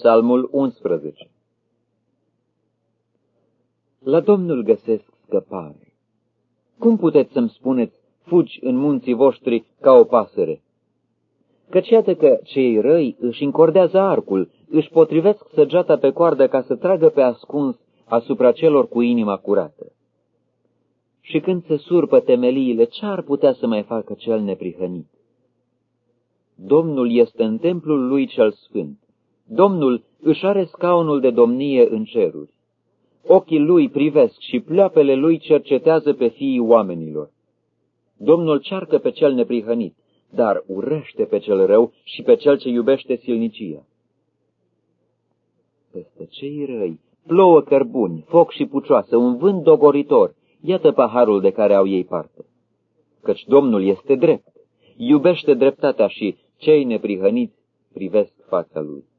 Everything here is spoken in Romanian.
Psalmul 11 La Domnul găsesc scăpare. Cum puteți să-mi spuneți, fugi în munții voștri ca o pasăre? Căci iată că cei răi își încordează arcul, își potrivesc săgeata pe coardă ca să tragă pe ascuns asupra celor cu inima curată. Și când se surpă temeliile, ce ar putea să mai facă cel neprihănit? Domnul este în templul lui cel sfânt. Domnul își are scaunul de domnie în ceruri. Ochii lui privesc și pleoapele lui cercetează pe fiii oamenilor. Domnul cearcă pe cel neprihănit, dar urăște pe cel rău și pe cel ce iubește silnicia. Peste cei răi plouă cărbuni, foc și pucioasă, un vânt dogoritor, iată paharul de care au ei parte. Căci Domnul este drept, iubește dreptatea și cei neprihăniți privesc fața lui.